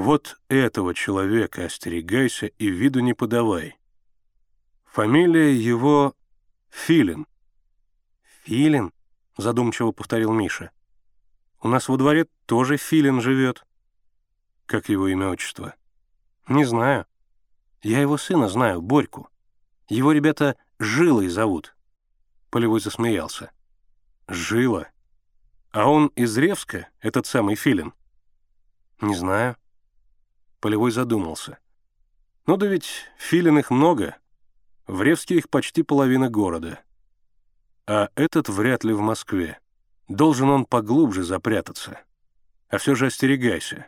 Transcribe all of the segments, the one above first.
Вот этого человека остерегайся и виду не подавай. Фамилия его Филин. «Филин?» — задумчиво повторил Миша. «У нас во дворе тоже Филин живет». «Как его имя отчество?» «Не знаю. Я его сына знаю, Борьку. Его ребята Жилой зовут». Полевой засмеялся. «Жила? А он из Ревска, этот самый Филин?» «Не знаю». Полевой задумался. «Ну да ведь Филин их много. В Ревске их почти половина города. А этот вряд ли в Москве. Должен он поглубже запрятаться. А все же остерегайся.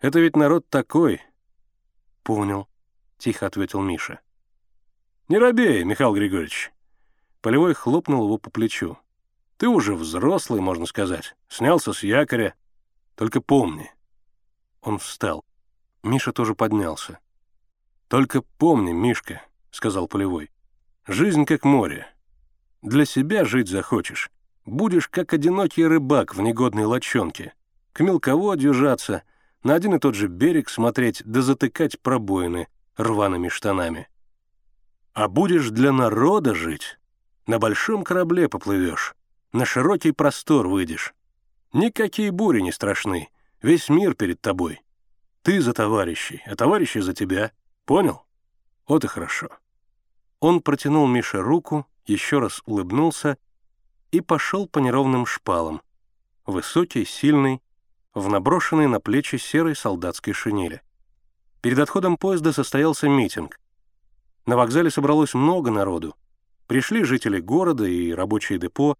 Это ведь народ такой. Понял, тихо ответил Миша. Не робей, Михаил Григорьевич. Полевой хлопнул его по плечу. Ты уже взрослый, можно сказать. Снялся с якоря. Только помни. Он встал. Миша тоже поднялся. «Только помни, Мишка», — сказал Полевой, — «жизнь как море. Для себя жить захочешь. Будешь как одинокий рыбак в негодной лочонке. К мелководью жаться, на один и тот же берег смотреть да затыкать пробоины рваными штанами. А будешь для народа жить, на большом корабле поплывешь, на широкий простор выйдешь. Никакие бури не страшны, весь мир перед тобой. Ты за товарищей, а товарищи за тебя. Понял? Вот и хорошо. Он протянул Мише руку, еще раз улыбнулся и пошел по неровным шпалам. Высокий, сильный, в наброшенной на плечи серой солдатской шинели. Перед отходом поезда состоялся митинг. На вокзале собралось много народу. Пришли жители города и рабочие депо,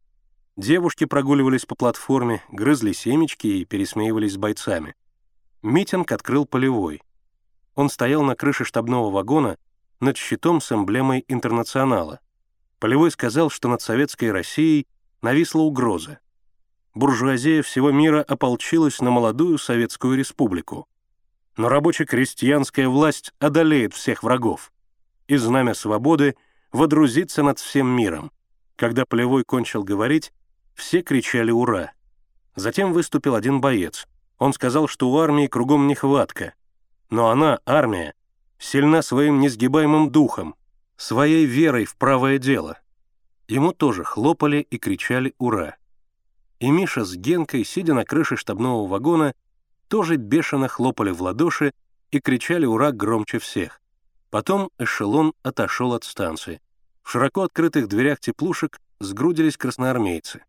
девушки прогуливались по платформе, грызли семечки и пересмеивались с бойцами. Митинг открыл полевой. Он стоял на крыше штабного вагона над щитом с эмблемой «Интернационала». Полевой сказал, что над советской Россией нависла угроза. Буржуазия всего мира ополчилась на молодую Советскую Республику. Но рабоче-крестьянская власть одолеет всех врагов, и знамя свободы водрузится над всем миром. Когда Полевой кончил говорить, все кричали «Ура!». Затем выступил один боец. Он сказал, что у армии кругом нехватка. Но она, армия, сильна своим несгибаемым духом, своей верой в правое дело. Ему тоже хлопали и кричали «Ура!». И Миша с Генкой, сидя на крыше штабного вагона, тоже бешено хлопали в ладоши и кричали «Ура!» громче всех. Потом эшелон отошел от станции. В широко открытых дверях теплушек сгрудились красноармейцы.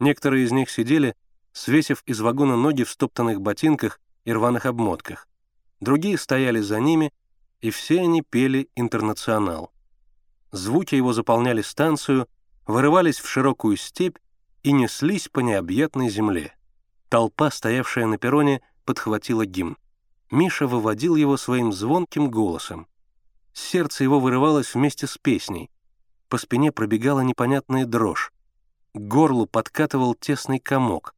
Некоторые из них сидели, свесив из вагона ноги в стоптанных ботинках и рваных обмотках. Другие стояли за ними — и все они пели «Интернационал». Звуки его заполняли станцию, вырывались в широкую степь и неслись по необъятной земле. Толпа, стоявшая на перроне, подхватила гимн. Миша выводил его своим звонким голосом. Сердце его вырывалось вместе с песней. По спине пробегала непонятная дрожь. К горлу подкатывал тесный комок,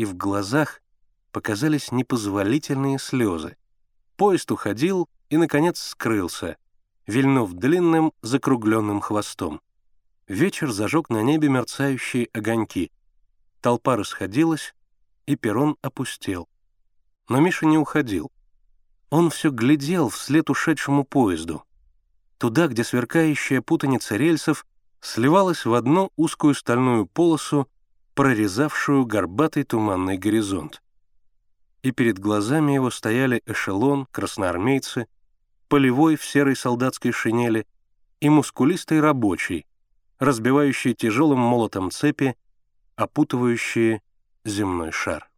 и в глазах показались непозволительные слезы. Поезд уходил, и, наконец, скрылся, вильнув длинным закругленным хвостом. Вечер зажег на небе мерцающие огоньки. Толпа расходилась, и перрон опустел. Но Миша не уходил. Он все глядел вслед ушедшему поезду. Туда, где сверкающая путаница рельсов сливалась в одну узкую стальную полосу, прорезавшую горбатый туманный горизонт. И перед глазами его стояли эшелон, красноармейцы — полевой в серой солдатской шинели и мускулистый рабочий, разбивающий тяжелым молотом цепи, опутывающие земной шар.